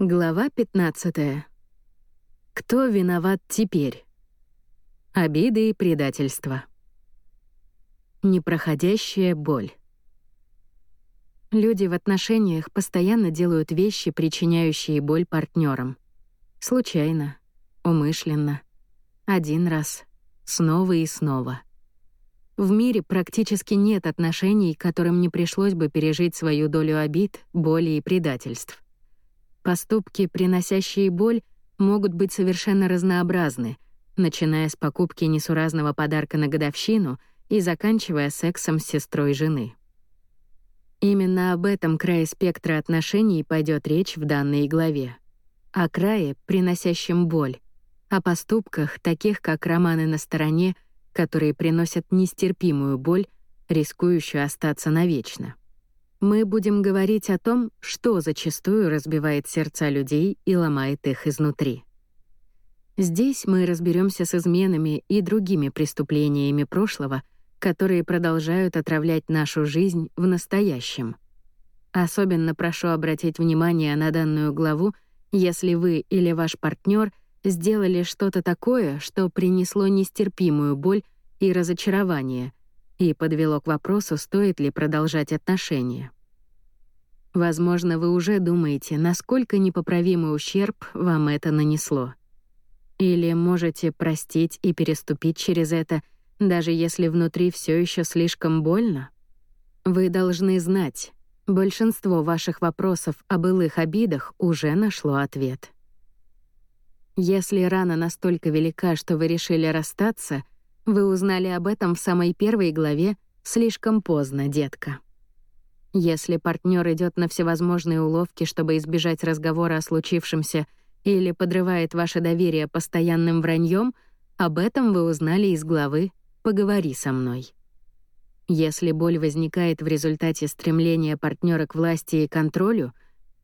Глава 15. Кто виноват теперь? Обиды и предательство. Непроходящая боль. Люди в отношениях постоянно делают вещи, причиняющие боль партнерам. Случайно, умышленно, один раз, снова и снова. В мире практически нет отношений, которым не пришлось бы пережить свою долю обид, боли и предательств. Поступки, приносящие боль, могут быть совершенно разнообразны, начиная с покупки несуразного подарка на годовщину и заканчивая сексом с сестрой жены. Именно об этом крае спектра отношений пойдет речь в данной главе. О крае, приносящем боль, о поступках, таких как романы на стороне, которые приносят нестерпимую боль, рискующую остаться навечно мы будем говорить о том, что зачастую разбивает сердца людей и ломает их изнутри. Здесь мы разберемся с изменами и другими преступлениями прошлого, которые продолжают отравлять нашу жизнь в настоящем. Особенно прошу обратить внимание на данную главу, если вы или ваш партнер сделали что-то такое, что принесло нестерпимую боль и разочарование — и подвело к вопросу, стоит ли продолжать отношения. Возможно, вы уже думаете, насколько непоправимый ущерб вам это нанесло. Или можете простить и переступить через это, даже если внутри все еще слишком больно? Вы должны знать, большинство ваших вопросов о былых обидах уже нашло ответ. Если рана настолько велика, что вы решили расстаться — вы узнали об этом в самой первой главе «Слишком поздно, детка». Если партнер идет на всевозможные уловки, чтобы избежать разговора о случившемся или подрывает ваше доверие постоянным враньем, об этом вы узнали из главы «Поговори со мной». Если боль возникает в результате стремления партнера к власти и контролю,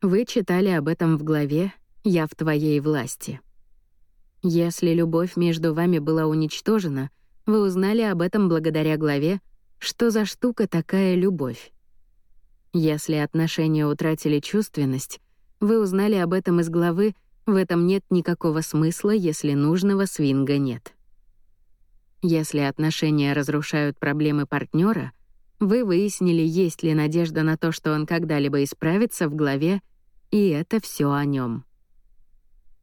вы читали об этом в главе «Я в твоей власти». Если любовь между вами была уничтожена — вы узнали об этом благодаря главе «Что за штука такая любовь?». Если отношения утратили чувственность, вы узнали об этом из главы «В этом нет никакого смысла, если нужного свинга нет». Если отношения разрушают проблемы партнера, вы выяснили, есть ли надежда на то, что он когда-либо исправится в главе «И это все о нем.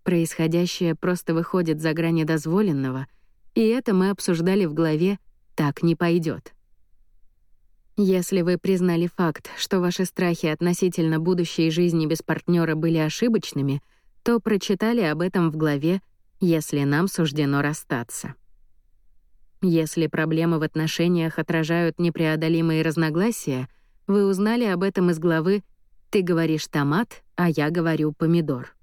Происходящее просто выходит за грани дозволенного — и это мы обсуждали в главе «Так не пойдет». Если вы признали факт, что ваши страхи относительно будущей жизни без партнера были ошибочными, то прочитали об этом в главе «Если нам суждено расстаться». Если проблемы в отношениях отражают непреодолимые разногласия, вы узнали об этом из главы «Ты говоришь томат, а я говорю помидор».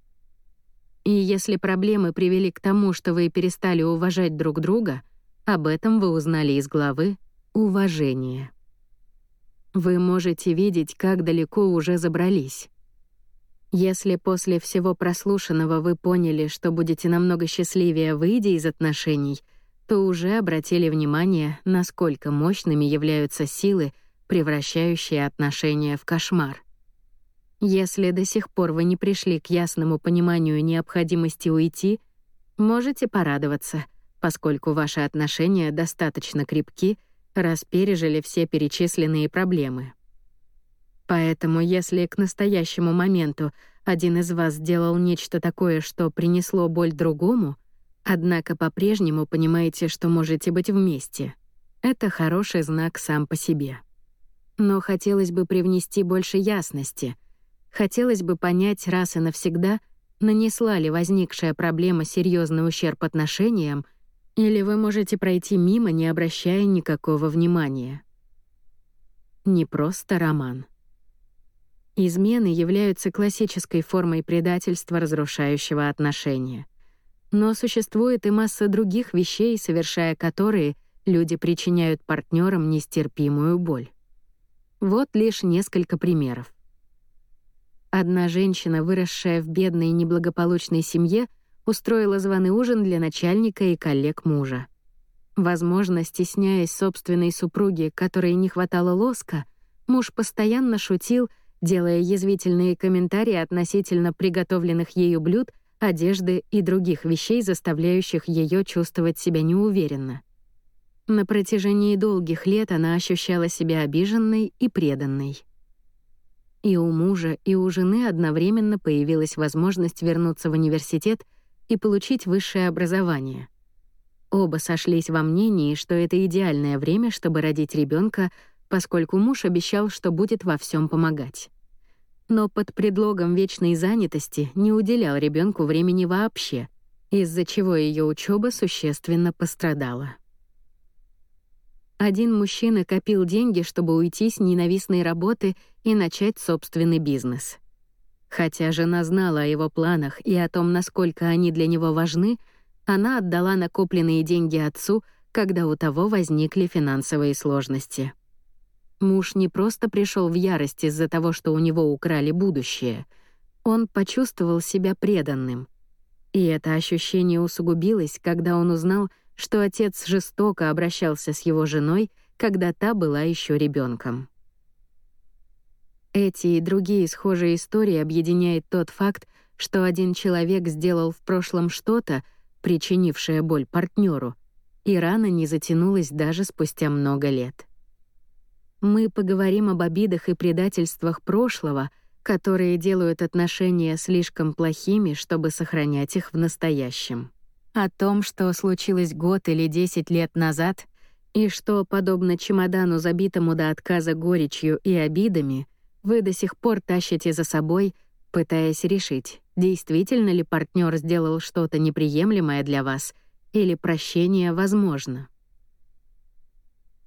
И если проблемы привели к тому, что вы перестали уважать друг друга, об этом вы узнали из главы «Уважение». Вы можете видеть, как далеко уже забрались. Если после всего прослушанного вы поняли, что будете намного счастливее, выйдя из отношений, то уже обратили внимание, насколько мощными являются силы, превращающие отношения в кошмар. Если до сих пор вы не пришли к ясному пониманию необходимости уйти, можете порадоваться, поскольку ваши отношения достаточно крепки, раз пережили все перечисленные проблемы. Поэтому если к настоящему моменту один из вас сделал нечто такое, что принесло боль другому, однако по-прежнему понимаете, что можете быть вместе, это хороший знак сам по себе. Но хотелось бы привнести больше ясности — Хотелось бы понять раз и навсегда, нанесла ли возникшая проблема серьезный ущерб отношениям, или вы можете пройти мимо, не обращая никакого внимания. Не просто роман. Измены являются классической формой предательства, разрушающего отношения. Но существует и масса других вещей, совершая которые люди причиняют партнерам нестерпимую боль. Вот лишь несколько примеров. Одна женщина, выросшая в бедной и неблагополучной семье, устроила званый ужин для начальника и коллег мужа. Возможно, стесняясь собственной супруги, которой не хватало лоска, муж постоянно шутил делая язвительные комментарии относительно приготовленных ею блюд, одежды и других вещей, заставляющих ее чувствовать себя неуверенно. На протяжении долгих лет она ощущала себя обиженной и преданной. И у мужа, и у жены одновременно появилась возможность вернуться в университет и получить высшее образование. Оба сошлись во мнении, что это идеальное время, чтобы родить ребенка, поскольку муж обещал, что будет во всем помогать. Но под предлогом вечной занятости не уделял ребенку времени вообще, из-за чего ее учеба существенно пострадала. Один мужчина копил деньги, чтобы уйти с ненавистной работы и начать собственный бизнес. Хотя жена знала о его планах и о том, насколько они для него важны, она отдала накопленные деньги отцу, когда у того возникли финансовые сложности. Муж не просто пришел в ярость из-за того, что у него украли будущее. Он почувствовал себя преданным. И это ощущение усугубилось, когда он узнал, что отец жестоко обращался с его женой, когда та была еще ребенком. Эти и другие схожие истории объединяет тот факт, что один человек сделал в прошлом что-то, причинившее боль партнеру, и рана не затянулась даже спустя много лет. Мы поговорим об обидах и предательствах прошлого, которые делают отношения слишком плохими, чтобы сохранять их в настоящем о том, что случилось год или десять лет назад, и что, подобно чемодану, забитому до отказа горечью и обидами, вы до сих пор тащите за собой, пытаясь решить, действительно ли партнер сделал что-то неприемлемое для вас или прощение возможно.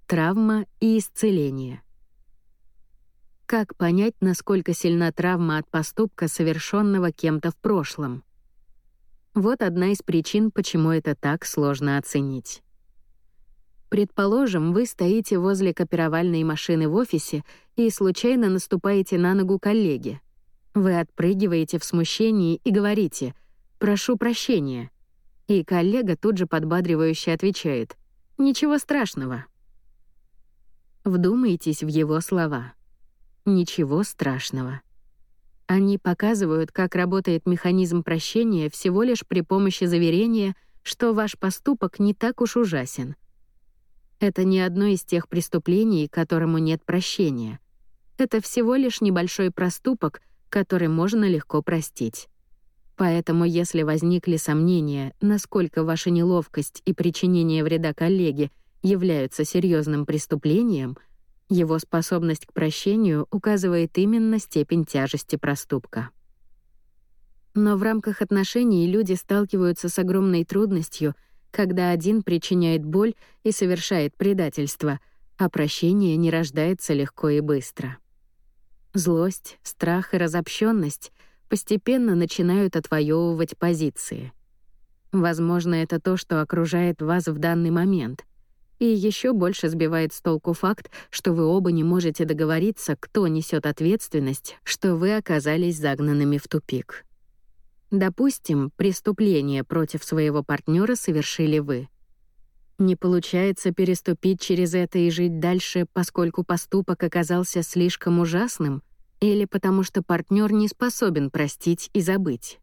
Травма и исцеление. Как понять, насколько сильна травма от поступка, совершенного кем-то в прошлом? Вот одна из причин, почему это так сложно оценить. Предположим, вы стоите возле копировальной машины в офисе и случайно наступаете на ногу коллеги. Вы отпрыгиваете в смущении и говорите «прошу прощения». И коллега тут же подбадривающе отвечает «ничего страшного». Вдумайтесь в его слова. «Ничего страшного». Они показывают, как работает механизм прощения всего лишь при помощи заверения, что ваш поступок не так уж ужасен. Это не одно из тех преступлений, которому нет прощения. Это всего лишь небольшой проступок, который можно легко простить. Поэтому если возникли сомнения, насколько ваша неловкость и причинение вреда коллеге являются серьезным преступлением — его способность к прощению указывает именно степень тяжести проступка. Но в рамках отношений люди сталкиваются с огромной трудностью, когда один причиняет боль и совершает предательство, а прощение не рождается легко и быстро. Злость, страх и разобщенность постепенно начинают отвоевывать позиции. Возможно, это то, что окружает вас в данный момент — и еще больше сбивает с толку факт, что вы оба не можете договориться, кто несет ответственность, что вы оказались загнанными в тупик. Допустим, преступление против своего партнера совершили вы. Не получается переступить через это и жить дальше, поскольку поступок оказался слишком ужасным, или потому что партнер не способен простить и забыть.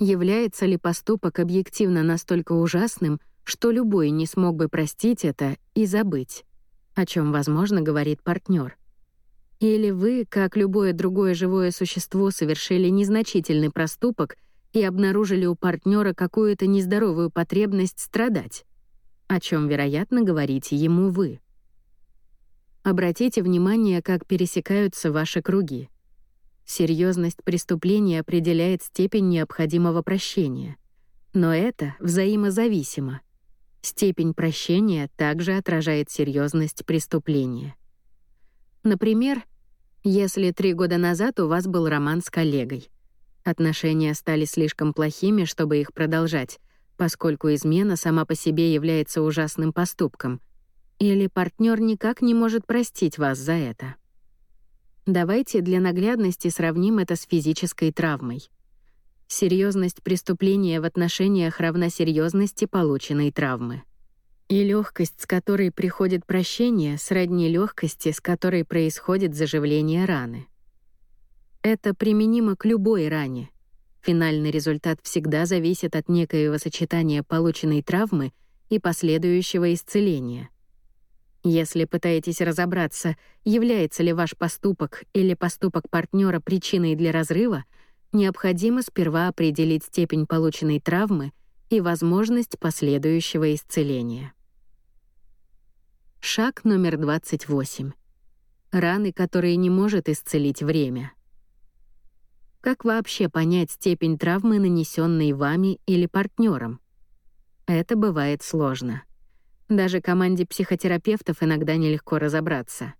Является ли поступок объективно настолько ужасным, что любой не смог бы простить это и забыть, о чем, возможно, говорит партнер. Или вы, как любое другое живое существо, совершили незначительный проступок и обнаружили у партнера какую-то нездоровую потребность страдать, о чем, вероятно, говорите ему вы. Обратите внимание, как пересекаются ваши круги. Серьезность преступления определяет степень необходимого прощения. Но это взаимозависимо — Степень прощения также отражает серьезность преступления. Например, если три года назад у вас был роман с коллегой. Отношения стали слишком плохими, чтобы их продолжать, поскольку измена сама по себе является ужасным поступком, или партнер никак не может простить вас за это. Давайте для наглядности сравним это с физической травмой. Серьезность преступления в отношениях равна серьезности полученной травмы. И легкость, с которой приходит прощение, сродни легкости, с которой происходит заживление раны. Это применимо к любой ране. Финальный результат всегда зависит от некоего сочетания полученной травмы и последующего исцеления. Если пытаетесь разобраться, является ли ваш поступок или поступок партнера причиной для разрыва, необходимо сперва определить степень полученной травмы и возможность последующего исцеления. Шаг номер 28. Раны, которые не может исцелить время. Как вообще понять степень травмы, нанесенной вами или партнером? Это бывает сложно. Даже команде психотерапевтов иногда нелегко разобраться.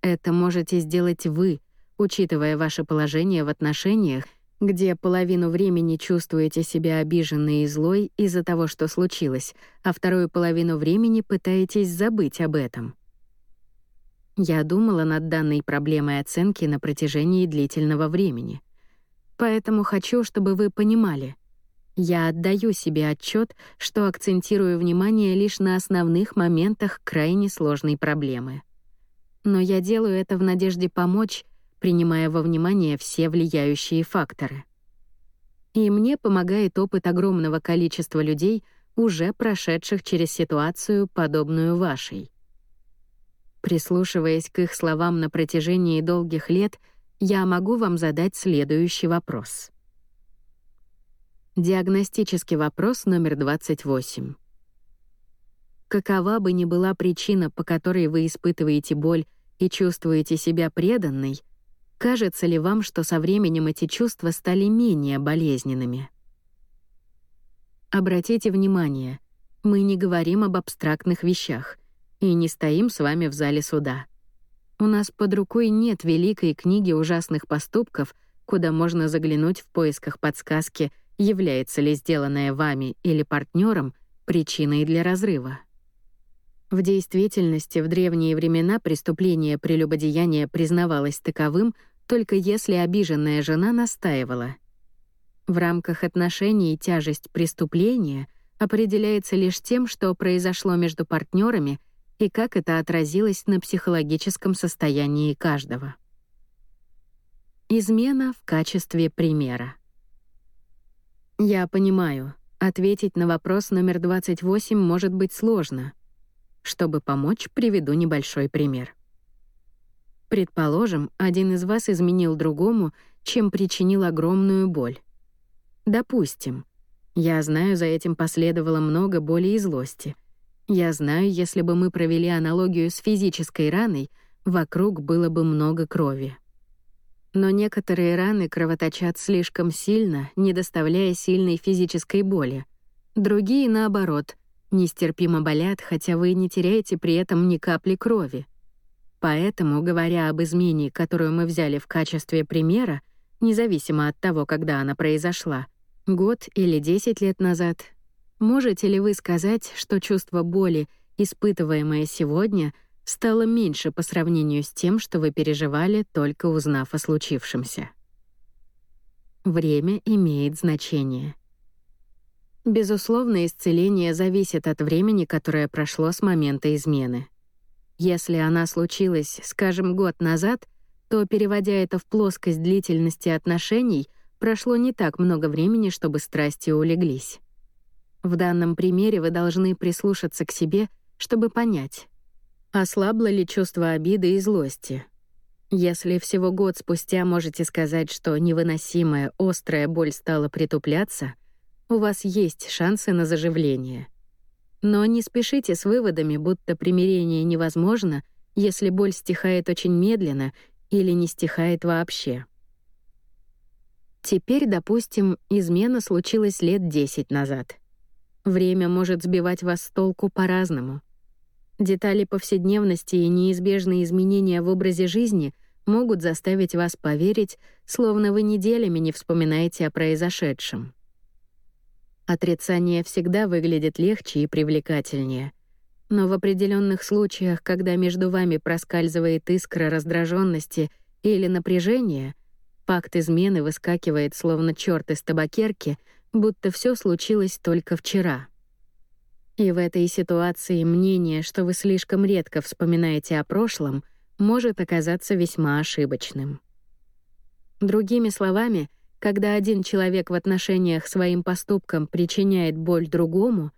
Это можете сделать вы, учитывая ваше положение в отношениях, где половину времени чувствуете себя обиженной и злой из-за того, что случилось, а вторую половину времени пытаетесь забыть об этом. Я думала над данной проблемой оценки на протяжении длительного времени. Поэтому хочу, чтобы вы понимали — я отдаю себе отчет, что акцентирую внимание лишь на основных моментах крайне сложной проблемы. Но я делаю это в надежде помочь, принимая во внимание все влияющие факторы. И мне помогает опыт огромного количества людей, уже прошедших через ситуацию, подобную вашей. Прислушиваясь к их словам на протяжении долгих лет, я могу вам задать следующий вопрос. Диагностический вопрос номер 28. Какова бы ни была причина, по которой вы испытываете боль и чувствуете себя преданной, кажется ли вам, что со временем эти чувства стали менее болезненными? Обратите внимание, мы не говорим об абстрактных вещах и не стоим с вами в зале суда. У нас под рукой нет великой книги ужасных поступков, куда можно заглянуть в поисках подсказки — является ли сделанное вами или партнером причиной для разрыва. В действительности в древние времена преступление прелюбодеяния признавалось таковым только если обиженная жена настаивала. В рамках отношений тяжесть преступления определяется лишь тем, что произошло между партнерами и как это отразилось на психологическом состоянии каждого. Измена в качестве примера. Я понимаю, ответить на вопрос номер 28 может быть сложно. Чтобы помочь, приведу небольшой пример. Предположим, один из вас изменил другому, чем причинил огромную боль. Допустим. Я знаю, за этим последовало много боли и злости. Я знаю, если бы мы провели аналогию с физической раной, вокруг было бы много крови. Но некоторые раны кровоточат слишком сильно, не доставляя сильной физической боли. Другие, наоборот, нестерпимо болят, хотя вы не теряете при этом ни капли крови. Поэтому, говоря об измене, которую мы взяли в качестве примера, независимо от того, когда она произошла, год или 10 лет назад, можете ли вы сказать, что чувство боли, испытываемое сегодня — стало меньше по сравнению с тем, что вы переживали, только узнав о случившемся. Время имеет значение. Безусловно, исцеление зависит от времени, которое прошло с момента измены. Если она случилась, скажем, год назад, то, переводя это в плоскость длительности отношений, прошло не так много времени, чтобы страсти улеглись. В данном примере вы должны прислушаться к себе, чтобы понять, Ослабло ли чувство обиды и злости? Если всего год спустя можете сказать, что невыносимая острая боль стала притупляться, у вас есть шансы на заживление. Но не спешите с выводами, будто примирение невозможно, если боль стихает очень медленно или не стихает вообще. Теперь, допустим, измена случилась лет 10 назад. Время может сбивать вас с толку по-разному — Детали повседневности и неизбежные изменения в образе жизни могут заставить вас поверить, словно вы неделями не вспоминаете о произошедшем. Отрицание всегда выглядит легче и привлекательнее. Но в определенных случаях, когда между вами проскальзывает искра раздраженности или напряжения, факт измены выскакивает словно черт из табакерки, будто все случилось только вчера — и в этой ситуации мнение, что вы слишком редко вспоминаете о прошлом, может оказаться весьма ошибочным. Другими словами, когда один человек в отношениях своим поступкам причиняет боль другому,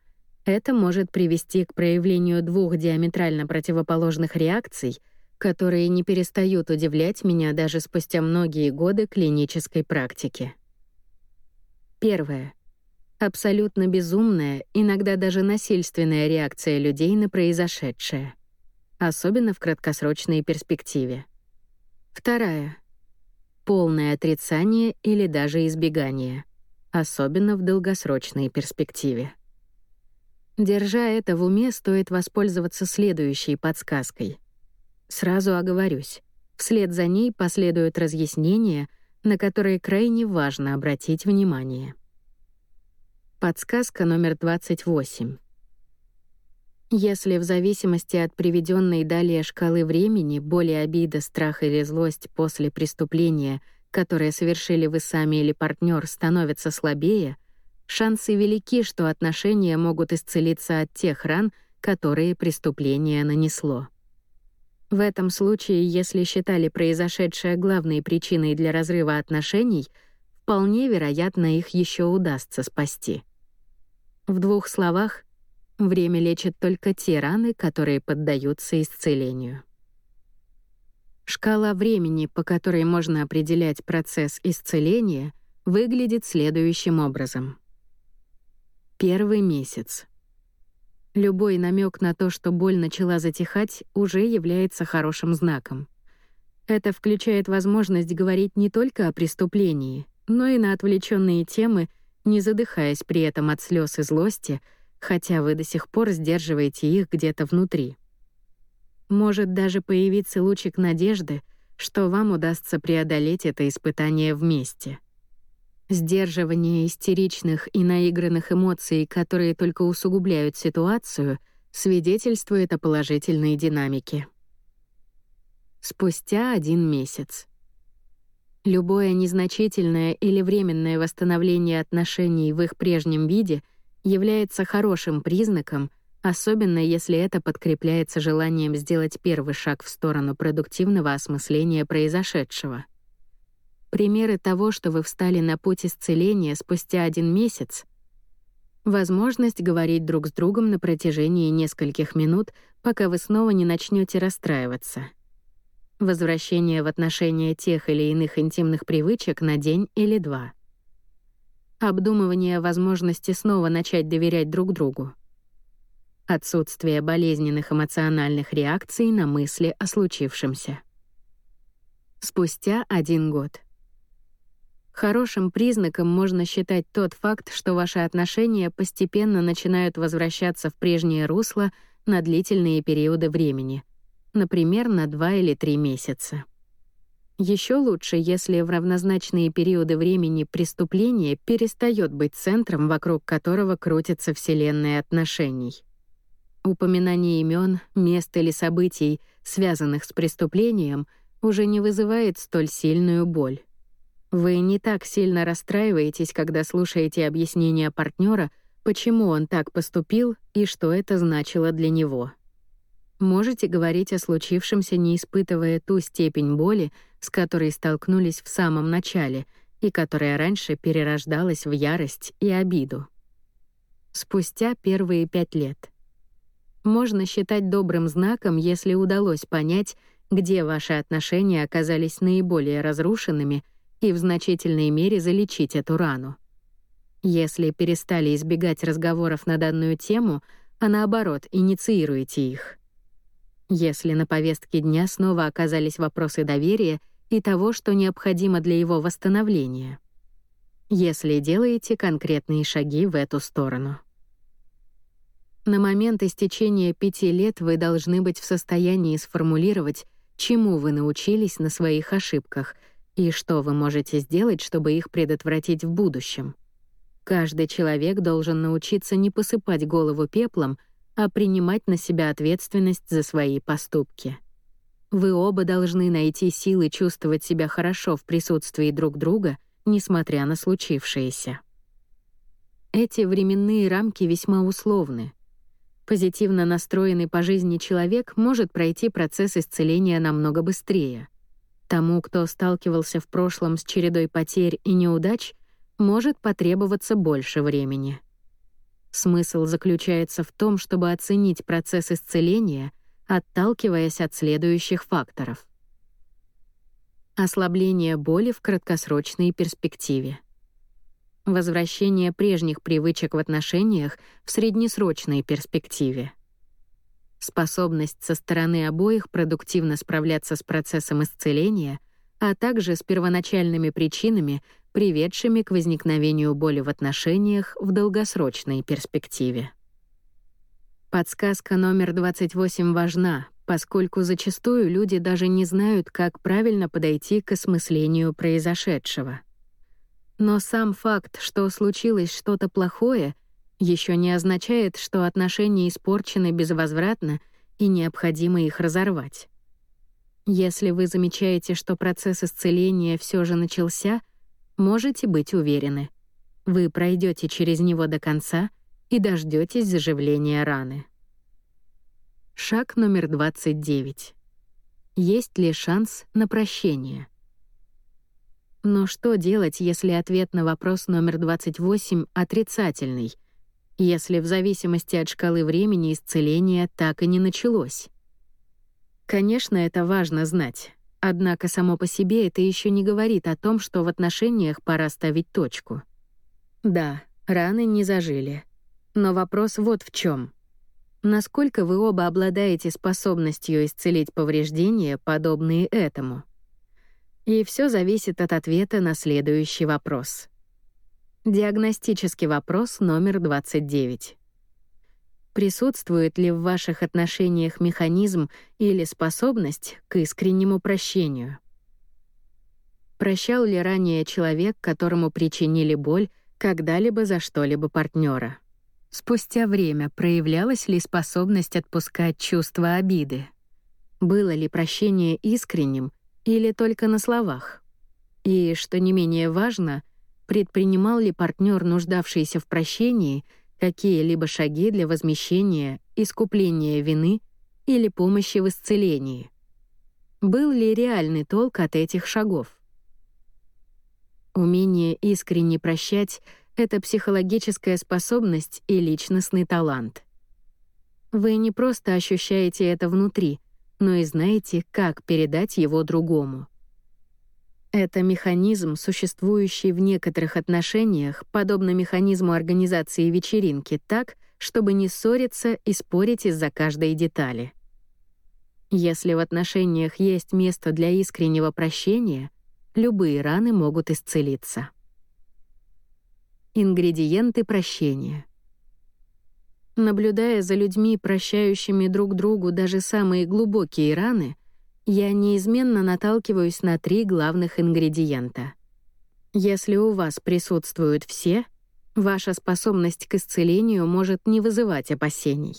это может привести к проявлению двух диаметрально противоположных реакций, которые не перестают удивлять меня даже спустя многие годы клинической практики. Первое. Абсолютно безумная, иногда даже насильственная реакция людей на произошедшее. Особенно в краткосрочной перспективе. Вторая полное отрицание или даже избегание, особенно в долгосрочной перспективе. Держа это в уме, стоит воспользоваться следующей подсказкой. Сразу оговорюсь, вслед за ней последуют разъяснения, на которые крайне важно обратить внимание. Подсказка номер 28. Если в зависимости от приведенной далее шкалы времени боли, обида, страх или злость после преступления, которое совершили вы сами или партнер, становятся слабее, шансы велики, что отношения могут исцелиться от тех ран, которые преступление нанесло. В этом случае, если считали произошедшее главной причиной для разрыва отношений, вполне вероятно, их еще удастся спасти. В двух словах, Время лечит только те раны, которые поддаются исцелению. Шкала времени, по которой можно определять процесс исцеления, выглядит следующим образом. Первый месяц. Любой намек на то, что боль начала затихать, уже является хорошим знаком. Это включает возможность говорить не только о преступлении, но и на отвлеченные темы, не задыхаясь при этом от слез и злости — хотя вы до сих пор сдерживаете их где-то внутри. Может даже появиться лучик надежды, что вам удастся преодолеть это испытание вместе. Сдерживание истеричных и наигранных эмоций, которые только усугубляют ситуацию, свидетельствует о положительной динамике. Спустя один месяц. Любое незначительное или временное восстановление отношений в их прежнем виде — является хорошим признаком, особенно если это подкрепляется желанием сделать первый шаг в сторону продуктивного осмысления произошедшего. Примеры того, что вы встали на путь исцеления спустя один месяц — возможность говорить друг с другом на протяжении нескольких минут, пока вы снова не начнете расстраиваться. Возвращение в отношения тех или иных интимных привычек на день или два — обдумывание возможности снова начать доверять друг другу. Отсутствие болезненных эмоциональных реакций на мысли о случившемся. Спустя один год. Хорошим признаком можно считать тот факт, что ваши отношения постепенно начинают возвращаться в прежнее русло на длительные периоды времени, например, на два или три месяца. Еще лучше, если в равнозначные периоды времени преступление перестает быть центром, вокруг которого крутится вселенная отношений. Упоминание имен, мест или событий, связанных с преступлением, уже не вызывает столь сильную боль. Вы не так сильно расстраиваетесь, когда слушаете объяснения партнера, почему он так поступил и что это значило для него. Можете говорить о случившемся, не испытывая ту степень боли, с которой столкнулись в самом начале и которая раньше перерождалась в ярость и обиду. Спустя первые пять лет. Можно считать добрым знаком, если удалось понять, где ваши отношения оказались наиболее разрушенными и в значительной мере залечить эту рану. Если перестали избегать разговоров на данную тему, а наоборот, инициируете их — если на повестке дня снова оказались вопросы доверия и того, что необходимо для его восстановления. Если делаете конкретные шаги в эту сторону. На момент истечения пяти лет вы должны быть в состоянии сформулировать, чему вы научились на своих ошибках и что вы можете сделать, чтобы их предотвратить в будущем. Каждый человек должен научиться не посыпать голову пеплом — а принимать на себя ответственность за свои поступки. Вы оба должны найти силы чувствовать себя хорошо в присутствии друг друга, несмотря на случившееся. Эти временные рамки весьма условны. Позитивно настроенный по жизни человек может пройти процесс исцеления намного быстрее. Тому, кто сталкивался в прошлом с чередой потерь и неудач, может потребоваться больше времени. Смысл заключается в том, чтобы оценить процесс исцеления, отталкиваясь от следующих факторов. Ослабление боли в краткосрочной перспективе. Возвращение прежних привычек в отношениях в среднесрочной перспективе. Способность со стороны обоих продуктивно справляться с процессом исцеления, а также с первоначальными причинами, приведшими к возникновению боли в отношениях в долгосрочной перспективе. Подсказка номер 28 важна, поскольку зачастую люди даже не знают, как правильно подойти к осмыслению произошедшего. Но сам факт, что случилось что-то плохое, еще не означает, что отношения испорчены безвозвратно и необходимо их разорвать. Если вы замечаете, что процесс исцеления все же начался, можете быть уверены. Вы пройдете через него до конца и дождетесь заживления раны. Шаг номер 29. Есть ли шанс на прощение? Но что делать, если ответ на вопрос номер 28 отрицательный, если в зависимости от шкалы времени исцеление так и не началось? Конечно, это важно знать. Однако само по себе это еще не говорит о том, что в отношениях пора ставить точку. Да, раны не зажили. Но вопрос вот в чем: Насколько вы оба обладаете способностью исцелить повреждения, подобные этому? И все зависит от ответа на следующий вопрос. Диагностический вопрос номер 29. Присутствует ли в ваших отношениях механизм или способность к искреннему прощению? Прощал ли ранее человек, которому причинили боль, когда-либо за что-либо партнера? Спустя время проявлялась ли способность отпускать чувство обиды? Было ли прощение искренним или только на словах? И, что не менее важно, предпринимал ли партнер, нуждавшийся в прощении, какие-либо шаги для возмещения, искупления вины или помощи в исцелении? Был ли реальный толк от этих шагов? Умение искренне прощать — это психологическая способность и личностный талант. Вы не просто ощущаете это внутри, но и знаете, как передать его другому. Это механизм, существующий в некоторых отношениях, подобно механизму организации вечеринки так, чтобы не ссориться и спорить из-за каждой детали. Если в отношениях есть место для искреннего прощения, любые раны могут исцелиться. Ингредиенты прощения — Наблюдая за людьми, прощающими друг другу даже самые глубокие раны, я неизменно наталкиваюсь на три главных ингредиента. Если у вас присутствуют все, ваша способность к исцелению может не вызывать опасений.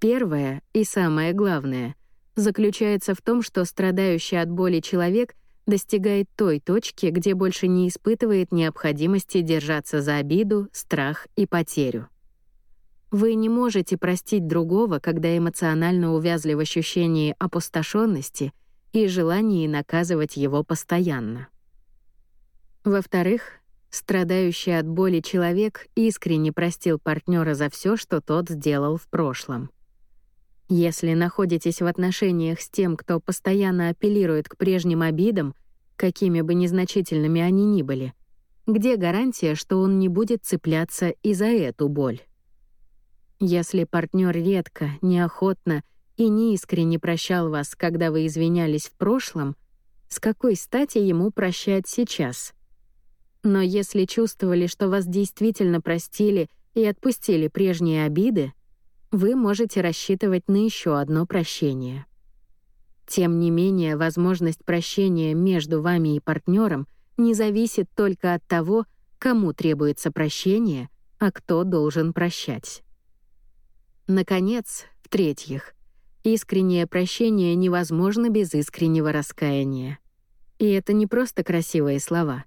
Первое и самое главное заключается в том, что страдающий от боли человек достигает той точки, где больше не испытывает необходимости держаться за обиду, страх и потерю. Вы не можете простить другого, когда эмоционально увязли в ощущении опустошенности и желании наказывать его постоянно. Во-вторых, страдающий от боли человек искренне простил партнера за все, что тот сделал в прошлом. Если находитесь в отношениях с тем, кто постоянно апеллирует к прежним обидам, какими бы незначительными они ни были, где гарантия, что он не будет цепляться и за эту боль? Если партнер редко, неохотно и неискренне прощал вас, когда вы извинялись в прошлом, с какой стати ему прощать сейчас? Но если чувствовали, что вас действительно простили и отпустили прежние обиды, вы можете рассчитывать на еще одно прощение. Тем не менее, возможность прощения между вами и партнером не зависит только от того, кому требуется прощение, а кто должен прощать. Наконец, в-третьих, искреннее прощение невозможно без искреннего раскаяния. И это не просто красивые слова.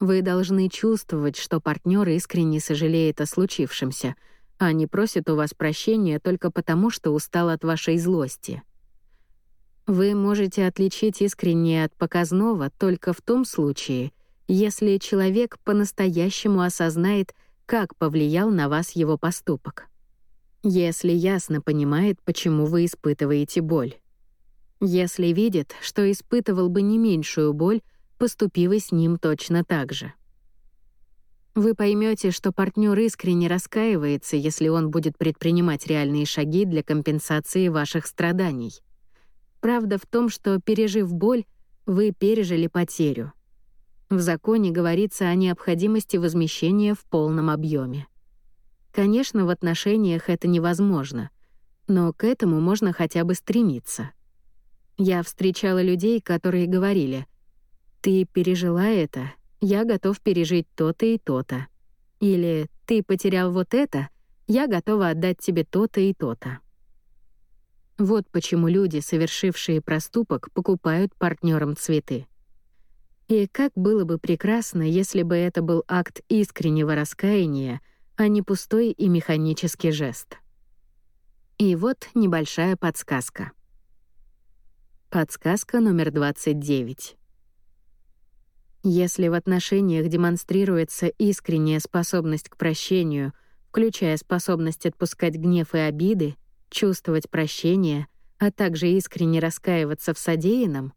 Вы должны чувствовать, что партнер искренне сожалеет о случившемся, а не просит у вас прощения только потому, что устал от вашей злости. Вы можете отличить искреннее от показного только в том случае, если человек по-настоящему осознает, как повлиял на вас его поступок. Если ясно понимает, почему вы испытываете боль. Если видит, что испытывал бы не меньшую боль, поступив с ним точно так же. Вы поймете, что партнер искренне раскаивается, если он будет предпринимать реальные шаги для компенсации ваших страданий. Правда в том, что, пережив боль, вы пережили потерю. В законе говорится о необходимости возмещения в полном объеме. Конечно, в отношениях это невозможно, но к этому можно хотя бы стремиться. Я встречала людей, которые говорили, «Ты пережила это, я готов пережить то-то и то-то». Или «Ты потерял вот это, я готова отдать тебе то-то и то-то». Вот почему люди, совершившие проступок, покупают партнерам цветы. И как было бы прекрасно, если бы это был акт искреннего раскаяния, а не пустой и механический жест. И вот небольшая подсказка. Подсказка номер 29. Если в отношениях демонстрируется искренняя способность к прощению, включая способность отпускать гнев и обиды, чувствовать прощение, а также искренне раскаиваться в содеянном,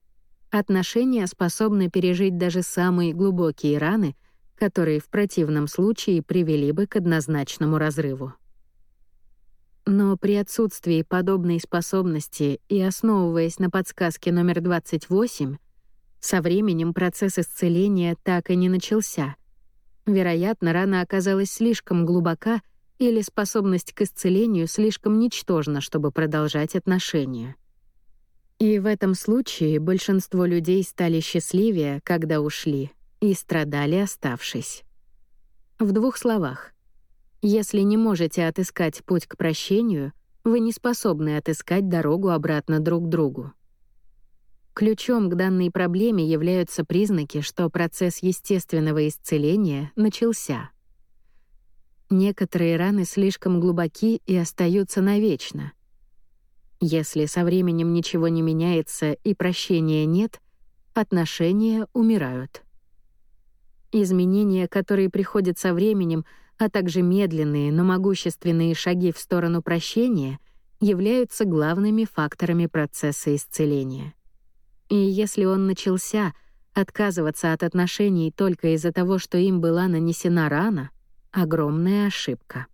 отношения способны пережить даже самые глубокие раны, которые в противном случае привели бы к однозначному разрыву. Но при отсутствии подобной способности и основываясь на подсказке номер 28, со временем процесс исцеления так и не начался. Вероятно, рана оказалась слишком глубока или способность к исцелению слишком ничтожна, чтобы продолжать отношения. И в этом случае большинство людей стали счастливее, когда ушли, и страдали, оставшись. В двух словах. Если не можете отыскать путь к прощению, вы не способны отыскать дорогу обратно друг к другу. Ключом к данной проблеме являются признаки, что процесс естественного исцеления начался. Некоторые раны слишком глубоки и остаются навечно — если со временем ничего не меняется и прощения нет, отношения умирают. Изменения, которые приходят со временем, а также медленные, но могущественные шаги в сторону прощения, являются главными факторами процесса исцеления. И если он начался, отказываться от отношений только из-за того, что им была нанесена рана — огромная ошибка.